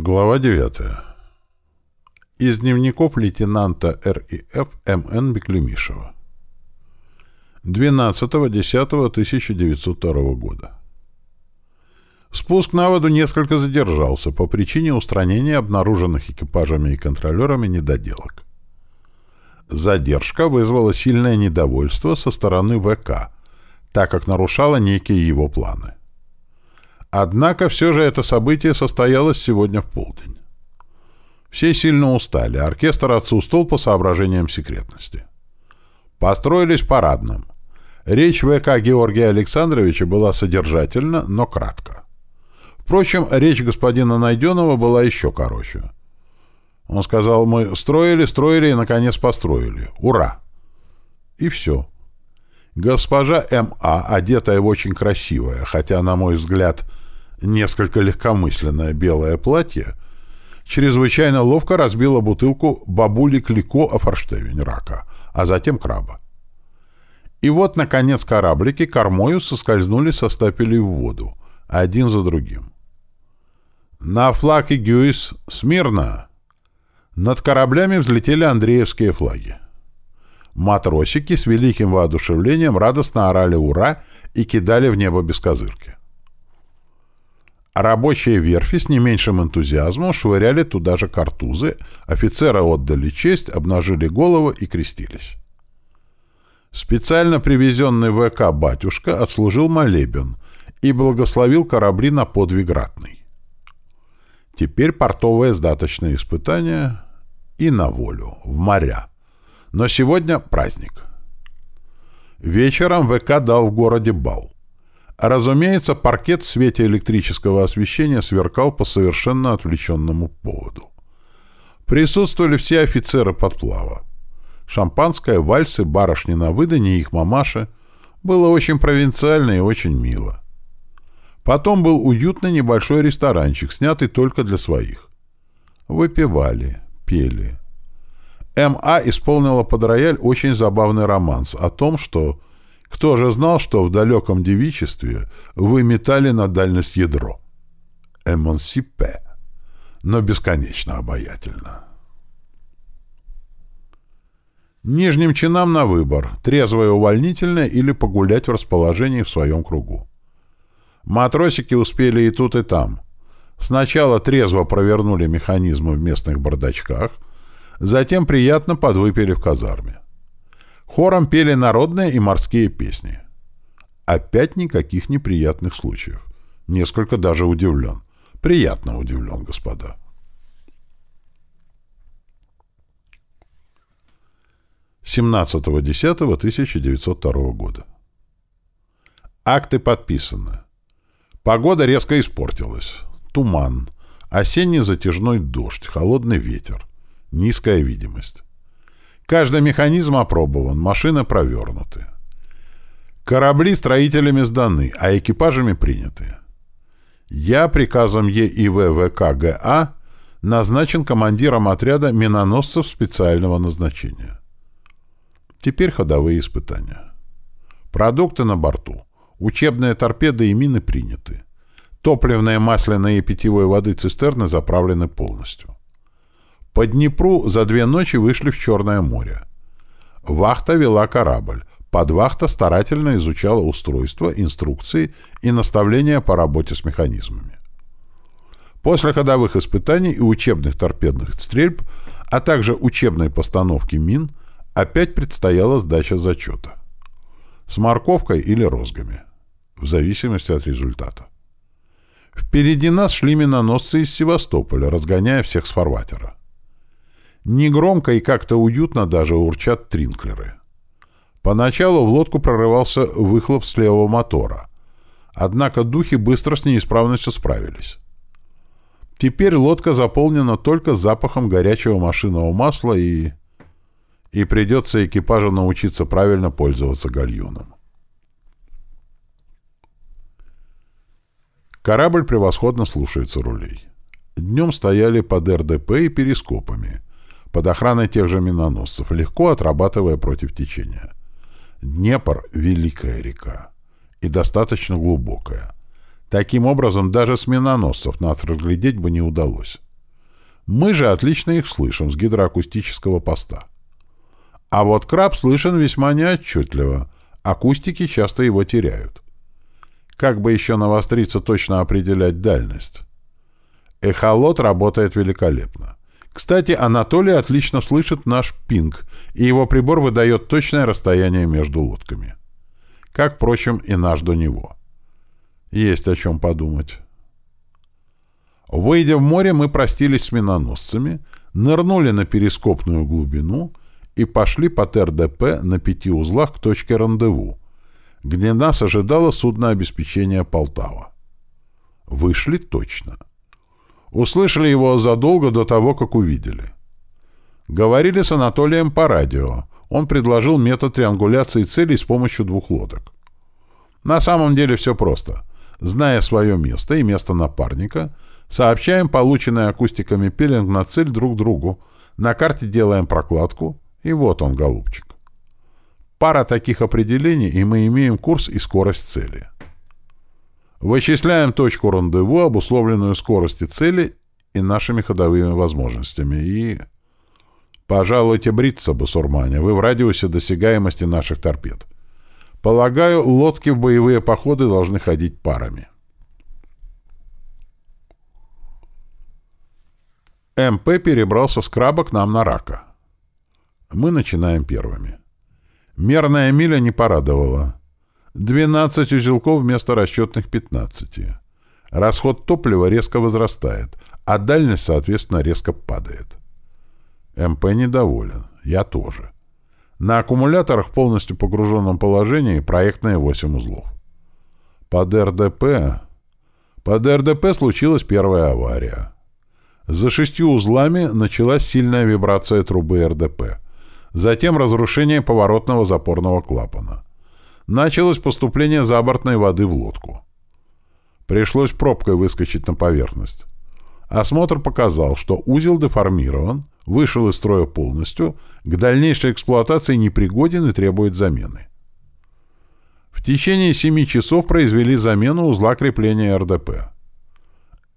Глава 9. Из дневников лейтенанта РИФ М.Н. Беклемишева. 12.10.1902 года. Спуск на воду несколько задержался по причине устранения обнаруженных экипажами и контролерами недоделок. Задержка вызвала сильное недовольство со стороны ВК, так как нарушала некие его планы. Однако все же это событие состоялось сегодня в полдень. Все сильно устали, оркестр отсутствовал по соображениям секретности. Построились парадным. Речь ВК Георгия Александровича была содержательна, но кратко. Впрочем, речь господина Найденова была еще короче. Он сказал, мы строили, строили и, наконец, построили. Ура! И все. Госпожа М.А., одетая в очень красивое, хотя, на мой взгляд, несколько легкомысленное белое платье, чрезвычайно ловко разбила бутылку бабули Клико о форштевень рака, а затем краба. И вот, наконец, кораблики кормою соскользнули со стапелей в воду, один за другим. На флаг Игюис смирно! Над кораблями взлетели Андреевские флаги. Матросики с великим воодушевлением радостно орали «Ура!» и кидали в небо без козырки. Рабочие верфи с не меньшим энтузиазмом швыряли туда же картузы, офицеры отдали честь, обнажили голову и крестились. Специально привезенный ВК «Батюшка» отслужил молебен и благословил корабли на подвиг ратный. Теперь портовое сдаточное испытание и на волю, в моря. Но сегодня праздник. Вечером ВК дал в городе бал. Разумеется, паркет в свете электрического освещения сверкал по совершенно отвлеченному поводу. Присутствовали все офицеры подплава. Шампанское, вальсы, барышни на выдане их мамаши. Было очень провинциально и очень мило. Потом был уютный небольшой ресторанчик, снятый только для своих. Выпивали, пели. М.А. исполнила под рояль очень забавный романс о том, что кто же знал, что в далеком девичестве вы метали на дальность ядро? Эмонсипе. Но бесконечно обаятельно. Нижним чинам на выбор, трезвое увольнительное или погулять в расположении в своем кругу. Матросики успели и тут, и там. Сначала трезво провернули механизмы в местных бардачках, затем приятно подвыпили в казарме. Хором пели народные и морские песни. Опять никаких неприятных случаев. Несколько даже удивлен. Приятно удивлен, господа. Семнадцатого десятого 1902 года. Акты подписаны. Погода резко испортилась. Туман. Осенний затяжной дождь, холодный ветер. Низкая видимость. Каждый механизм опробован, машины провернуты. Корабли строителями сданы, а экипажами приняты. Я приказом ЕИВВК ГА назначен командиром отряда миноносцев специального назначения. Теперь ходовые испытания. Продукты на борту. Учебные торпеды и мины приняты. Топливные, масляные и питьевой воды цистерны заправлены полностью. По Днепру за две ночи вышли в Черное море. Вахта вела корабль. Подвахта старательно изучала устройство, инструкции и наставления по работе с механизмами. После ходовых испытаний и учебных торпедных стрельб, а также учебной постановки мин, опять предстояла сдача зачета. С морковкой или розгами, в зависимости от результата. Впереди нас шли миноносцы из Севастополя, разгоняя всех с фарватера. Негромко и как-то уютно даже урчат тринклеры. Поначалу в лодку прорывался выхлоп с левого мотора. Однако духи быстро с неисправностью справились. Теперь лодка заполнена только запахом горячего машинного масла и... И придется экипажу научиться правильно пользоваться гальюном. Корабль превосходно слушается рулей. Днем стояли под РДП и перископами — под охраной тех же миноносцев, легко отрабатывая против течения. Днепр — великая река и достаточно глубокая. Таким образом, даже с миноносцев нас разглядеть бы не удалось. Мы же отлично их слышим с гидроакустического поста. А вот краб слышен весьма неотчетливо, акустики часто его теряют. Как бы еще навостриться точно определять дальность? Эхолот работает великолепно. Кстати, Анатолий отлично слышит наш пинг, и его прибор выдает точное расстояние между лодками. Как, впрочем, и наш до него. Есть о чем подумать. Выйдя в море, мы простились с миноносцами, нырнули на перископную глубину и пошли по ТРДП на пяти узлах к точке рандеву, где нас ожидало судно обеспечения Полтава. Вышли точно. Услышали его задолго до того, как увидели. Говорили с Анатолием по радио. Он предложил метод триангуляции целей с помощью двух лодок. На самом деле все просто. Зная свое место и место напарника, сообщаем полученный акустиками пилинг на цель друг другу, на карте делаем прокладку, и вот он, голубчик. Пара таких определений, и мы имеем курс и скорость цели. Вычисляем точку рандеву, обусловленную скоростью цели и нашими ходовыми возможностями. И... Пожалуйте бриться, басурмане, вы в радиусе досягаемости наших торпед. Полагаю, лодки в боевые походы должны ходить парами. МП перебрался с краба к нам на рака. Мы начинаем первыми. Мерная миля не порадовала. 12 узелков вместо расчетных 15. Расход топлива резко возрастает, а дальность, соответственно, резко падает. МП недоволен. Я тоже. На аккумуляторах в полностью погруженном положении проектные 8 узлов. Под РДП... Под РДП случилась первая авария. За шестью узлами началась сильная вибрация трубы РДП. Затем разрушение поворотного запорного клапана началось поступление забортной воды в лодку. Пришлось пробкой выскочить на поверхность. Осмотр показал, что узел деформирован, вышел из строя полностью, к дальнейшей эксплуатации непригоден и требует замены. В течение 7 часов произвели замену узла крепления РДП.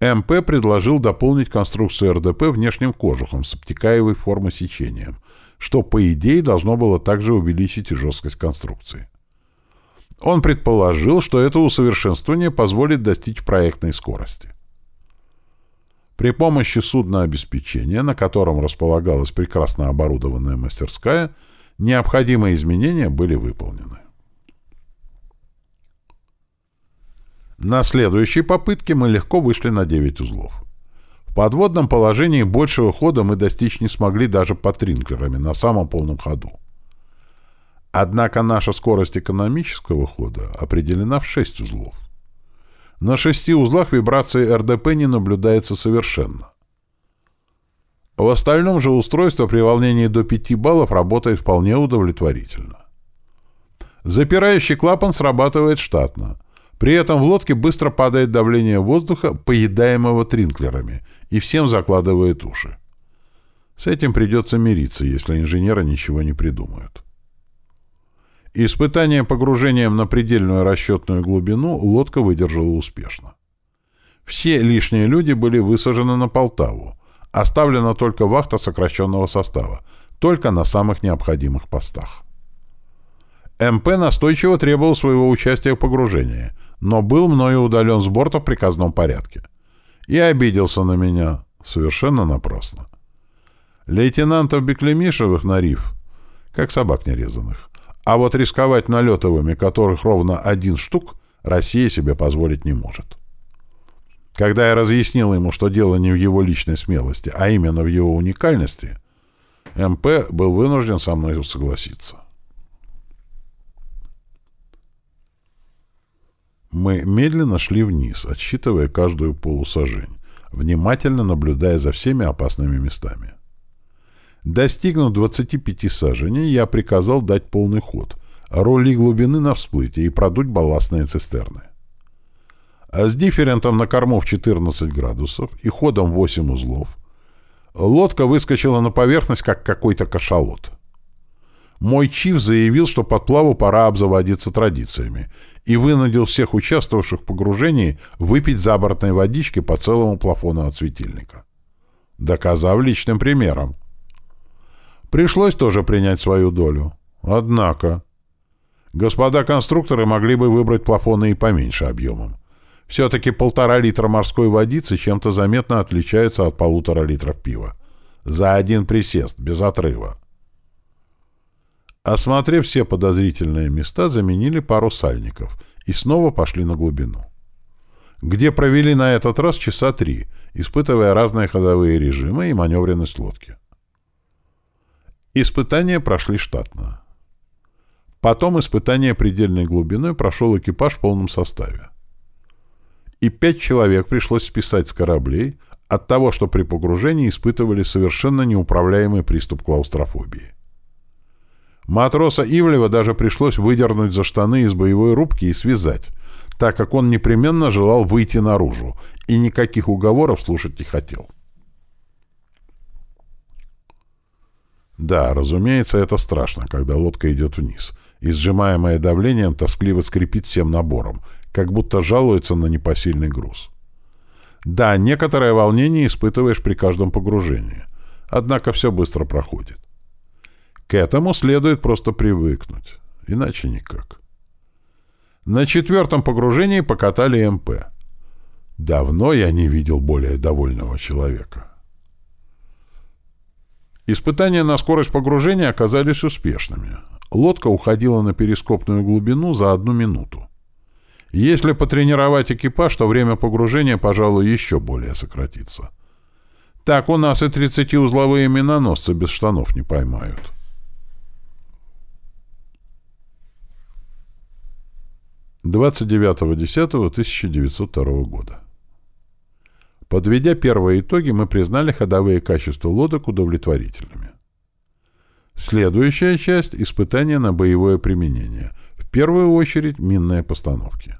МП предложил дополнить конструкцию РДП внешним кожухом с обтекаемой формы сечением, что, по идее, должно было также увеличить жесткость конструкции. Он предположил, что это усовершенствование позволит достичь проектной скорости. При помощи суднообеспечения, на котором располагалась прекрасно оборудованная мастерская, необходимые изменения были выполнены. На следующей попытке мы легко вышли на 9 узлов. В подводном положении большего хода мы достичь не смогли даже под тринклерами на самом полном ходу. Однако наша скорость экономического хода определена в 6 узлов. На шести узлах вибрации РДП не наблюдается совершенно. В остальном же устройство при волнении до 5 баллов работает вполне удовлетворительно. Запирающий клапан срабатывает штатно. При этом в лодке быстро падает давление воздуха, поедаемого тринклерами, и всем закладывает уши. С этим придется мириться, если инженеры ничего не придумают. Испытание погружением на предельную расчетную глубину лодка выдержала успешно. Все лишние люди были высажены на Полтаву. Оставлена только вахта сокращенного состава, только на самых необходимых постах. МП настойчиво требовал своего участия в погружении, но был мною удален с борта в приказном порядке. И обиделся на меня совершенно напрасно. Лейтенантов Беклемишевых на риф, как собак нерезанных. А вот рисковать налетовыми, которых ровно один штук, Россия себе позволить не может. Когда я разъяснил ему, что дело не в его личной смелости, а именно в его уникальности, МП был вынужден со мной согласиться. Мы медленно шли вниз, отсчитывая каждую полусажень, внимательно наблюдая за всеми опасными местами. Достигнув 25 саженей, я приказал дать полный ход, роли глубины на всплытие и продуть балластные цистерны. А с дифферентом на корму в 14 градусов и ходом 8 узлов лодка выскочила на поверхность, как какой-то кашалот. Мой чиф заявил, что под плаву пора обзаводиться традициями, и вынудил всех участвовавших в погружении выпить забортной водички по целому плафону от светильника. доказав личным примером. Пришлось тоже принять свою долю. Однако... Господа конструкторы могли бы выбрать плафоны и поменьше объемом. Все-таки полтора литра морской водицы чем-то заметно отличаются от полутора литров пива. За один присест, без отрыва. Осмотрев все подозрительные места, заменили пару сальников и снова пошли на глубину. Где провели на этот раз часа три, испытывая разные ходовые режимы и маневренность лодки. Испытания прошли штатно. Потом испытание предельной глубиной прошел экипаж в полном составе. И пять человек пришлось списать с кораблей от того, что при погружении испытывали совершенно неуправляемый приступ клаустрофобии. Матроса Ивлева даже пришлось выдернуть за штаны из боевой рубки и связать, так как он непременно желал выйти наружу и никаких уговоров слушать не хотел. Да, разумеется, это страшно, когда лодка идет вниз, и, сжимаемая давлением, тоскливо скрипит всем набором, как будто жалуется на непосильный груз. Да, некоторое волнение испытываешь при каждом погружении, однако все быстро проходит. К этому следует просто привыкнуть, иначе никак. На четвертом погружении покатали МП. Давно я не видел более довольного человека. Испытания на скорость погружения оказались успешными. Лодка уходила на перископную глубину за одну минуту. Если потренировать экипаж, то время погружения, пожалуй, еще более сократится. Так у нас и 30-узловые миноносцы без штанов не поймают. Двадцать девятого десятого тысяча девятьсот второго года. Подведя первые итоги, мы признали ходовые качества лодок удовлетворительными. Следующая часть — испытания на боевое применение. В первую очередь минные постановки.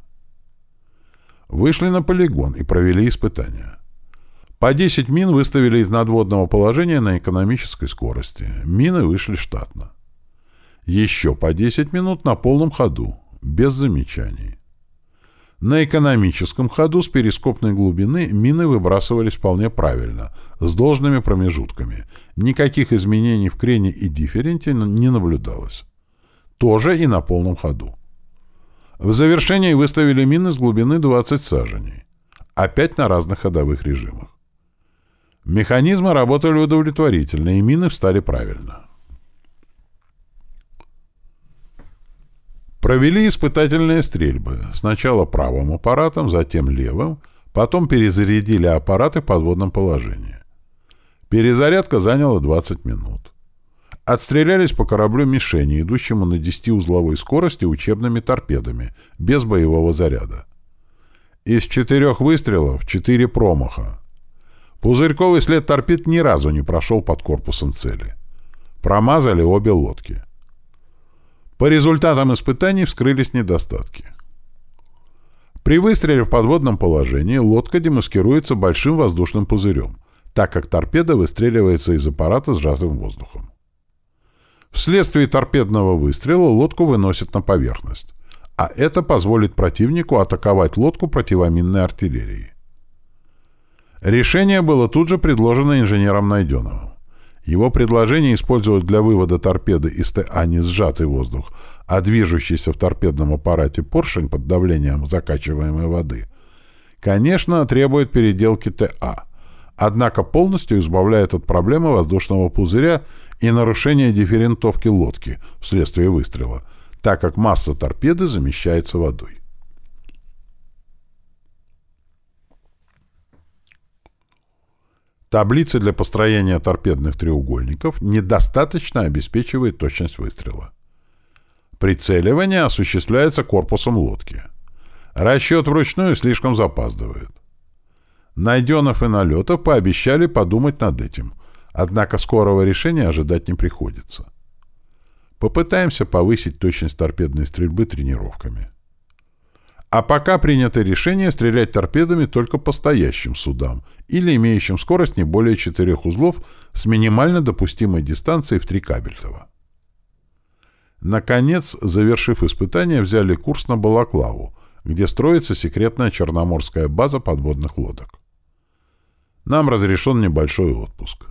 Вышли на полигон и провели испытания. По 10 мин выставили из надводного положения на экономической скорости. Мины вышли штатно. Еще по 10 минут на полном ходу, без замечаний. На экономическом ходу с перископной глубины мины выбрасывались вполне правильно, с должными промежутками. Никаких изменений в крене и дифференте не наблюдалось. Тоже и на полном ходу. В завершении выставили мины с глубины 20 саженей. Опять на разных ходовых режимах. Механизмы работали удовлетворительно, и мины встали правильно. Провели испытательные стрельбы. Сначала правым аппаратом, затем левым, потом перезарядили аппараты в подводном положении. Перезарядка заняла 20 минут. Отстрелялись по кораблю мишени, идущему на 10-узловой скорости учебными торпедами, без боевого заряда. Из четырех выстрелов — четыре промаха. Пузырьковый след торпед ни разу не прошел под корпусом цели. Промазали обе лодки. По результатам испытаний вскрылись недостатки. При выстреле в подводном положении лодка демаскируется большим воздушным пузырем, так как торпеда выстреливается из аппарата сжатым воздухом. Вследствие торпедного выстрела лодку выносят на поверхность, а это позволит противнику атаковать лодку противоминной артиллерией. Решение было тут же предложено инженером Найденовым. Его предложение использовать для вывода торпеды из ТА не сжатый воздух, а движущийся в торпедном аппарате поршень под давлением закачиваемой воды, конечно, требует переделки ТА, однако полностью избавляет от проблемы воздушного пузыря и нарушения дифферентовки лодки вследствие выстрела, так как масса торпеды замещается водой. Таблица для построения торпедных треугольников недостаточно обеспечивает точность выстрела. Прицеливание осуществляется корпусом лодки. Расчет вручную слишком запаздывает. Найденов и Налетов пообещали подумать над этим, однако скорого решения ожидать не приходится. Попытаемся повысить точность торпедной стрельбы тренировками. А пока принято решение стрелять торпедами только по стоящим судам или имеющим скорость не более четырех узлов с минимально допустимой дистанцией в три кабельтова. Наконец, завершив испытания, взяли курс на Балаклаву, где строится секретная черноморская база подводных лодок. Нам разрешен небольшой отпуск.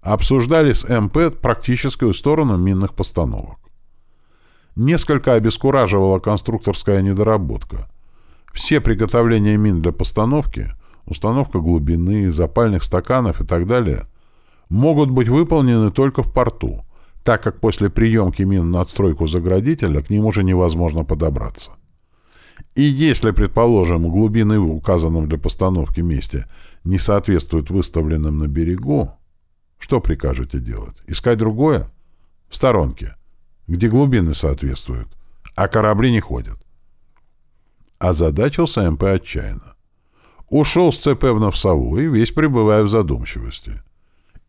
Обсуждали с МП практическую сторону минных постановок. Несколько обескураживала конструкторская недоработка. Все приготовления мин для постановки, установка глубины, запальных стаканов и так далее, могут быть выполнены только в порту, так как после приемки мин на отстройку заградителя к ним уже невозможно подобраться. И если, предположим, глубины в указанном для постановки месте не соответствуют выставленным на берегу, что прикажете делать? Искать другое? В сторонке, где глубины соответствуют, а корабли не ходят. Озадачился МП отчаянно. Ушел с ЦП в Новсовой, весь пребывая в задумчивости.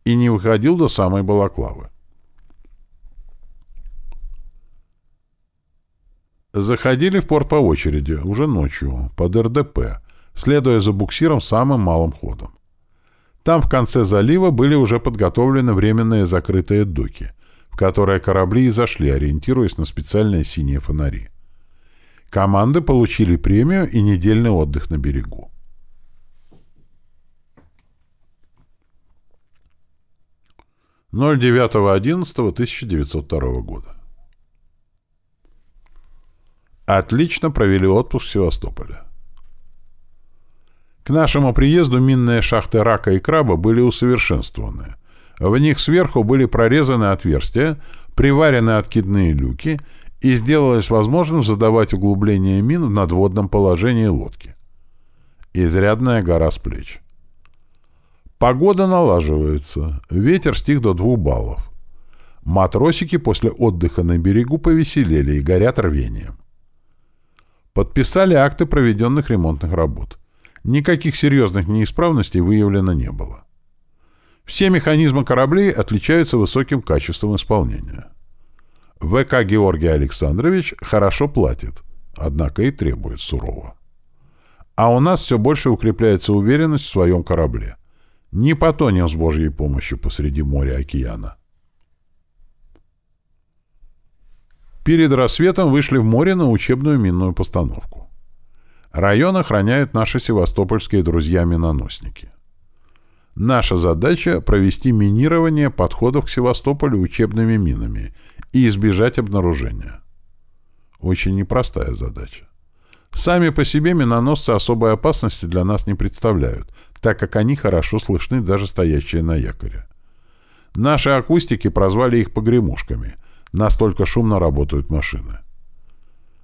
И не выходил до самой Балаклавы. Заходили в порт по очереди, уже ночью, под РДП, следуя за буксиром самым малым ходом. Там в конце залива были уже подготовлены временные закрытые доки, в которые корабли и зашли, ориентируясь на специальные синие фонари. Команды получили премию и недельный отдых на берегу. Ноль девятого одиннадцатого тысяча девятьсот второго года. Отлично провели отпуск в Севастополе. К нашему приезду минные шахты рака и краба были усовершенствованы. В них сверху были прорезаны отверстия, приварены откидные люки и сделалось возможным задавать углубление мин в надводном положении лодки. Изрядная гора с плеч. Погода налаживается, ветер стих до двух баллов. Матросики после отдыха на берегу повеселели и горят рвением. Подписали акты проведенных ремонтных работ. Никаких серьезных неисправностей выявлено не было. Все механизмы кораблей отличаются высоким качеством исполнения. ВК Георгий Александрович хорошо платит, однако и требует сурово. А у нас все больше укрепляется уверенность в своем корабле. Не потонем с Божьей помощью посреди моря океана. Перед рассветом вышли в море на учебную минную постановку. Район охраняют наши севастопольские друзья-миноносники. Наша задача — провести минирование подходов к Севастополю учебными минами и избежать обнаружения. Очень непростая задача. Сами по себе миноносцы особой опасности для нас не представляют, так как они хорошо слышны даже стоящие на якоре. Наши акустики прозвали их погремушками — Настолько шумно работают машины.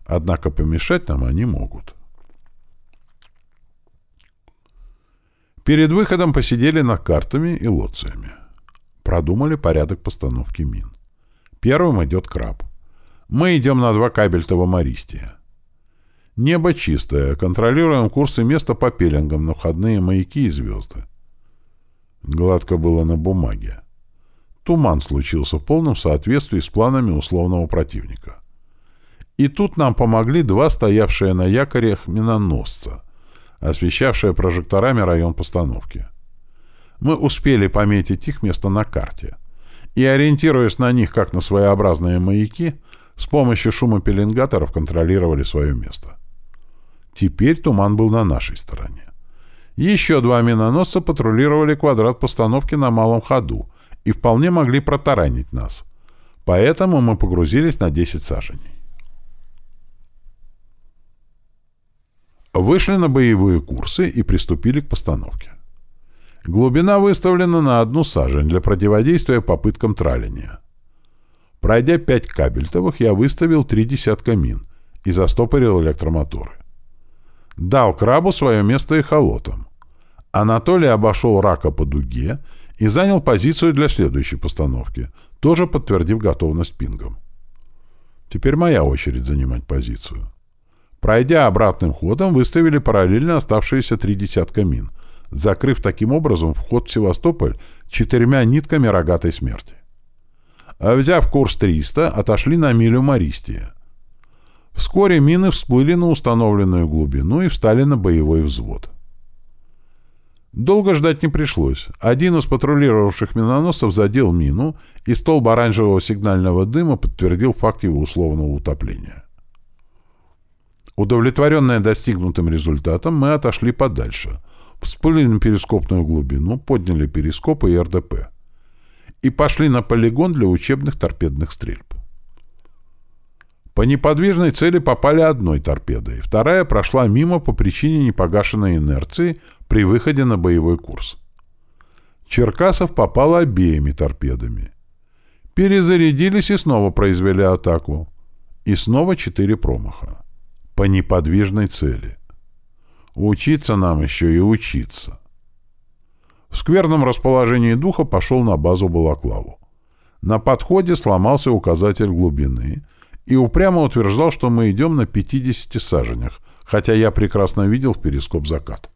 Однако помешать нам они могут. Перед выходом посидели над картами и лоциями. Продумали порядок постановки мин. Первым идет краб. Мы идем на два кабельтова Мористия. Небо чистое, контролируем курсы места по пеленгам на входные маяки и звезды. Гладко было на бумаге. Туман случился в полном соответствии с планами условного противника. И тут нам помогли два стоявшие на якорях миноносца, освещавшие прожекторами район постановки. Мы успели пометить их место на карте. И, ориентируясь на них как на своеобразные маяки, с помощью шумопеленгаторов контролировали свое место. Теперь туман был на нашей стороне. Еще два миноносца патрулировали квадрат постановки на малом ходу, и вполне могли протаранить нас. Поэтому мы погрузились на 10 саженей. Вышли на боевые курсы и приступили к постановке. Глубина выставлена на одну сажень для противодействия попыткам траления. Пройдя пять кабельтовых, я выставил три десятка мин и застопорил электромоторы. Дал крабу свое место и холотом. Анатолий обошел рака по дуге и занял позицию для следующей постановки, тоже подтвердив готовность пингом. Теперь моя очередь занимать позицию. Пройдя обратным ходом, выставили параллельно оставшиеся три десятка мин, закрыв таким образом вход в Севастополь четырьмя нитками рогатой смерти. А взяв курс 300, отошли на милю Мористия. Вскоре мины всплыли на установленную глубину и встали на боевой взвод. Долго ждать не пришлось. Один из патрулировавших миноносцев задел мину, и столб оранжевого сигнального дыма подтвердил факт его условного утопления. Удовлетворенные достигнутым результатом, мы отошли подальше, всплыли на перископную глубину, подняли перископы и РДП. И пошли на полигон для учебных торпедных стрельб. По неподвижной цели попали одной торпедой, вторая прошла мимо по причине непогашенной инерции при выходе на боевой курс. Черкасов попал обеими торпедами. Перезарядились и снова произвели атаку. И снова четыре промаха. По неподвижной цели. Учиться нам еще и учиться. В скверном расположении духа пошел на базу Балаклаву. На подходе сломался указатель глубины и упрямо утверждал, что мы идем на 50 саженях, хотя я прекрасно видел в перископ закат.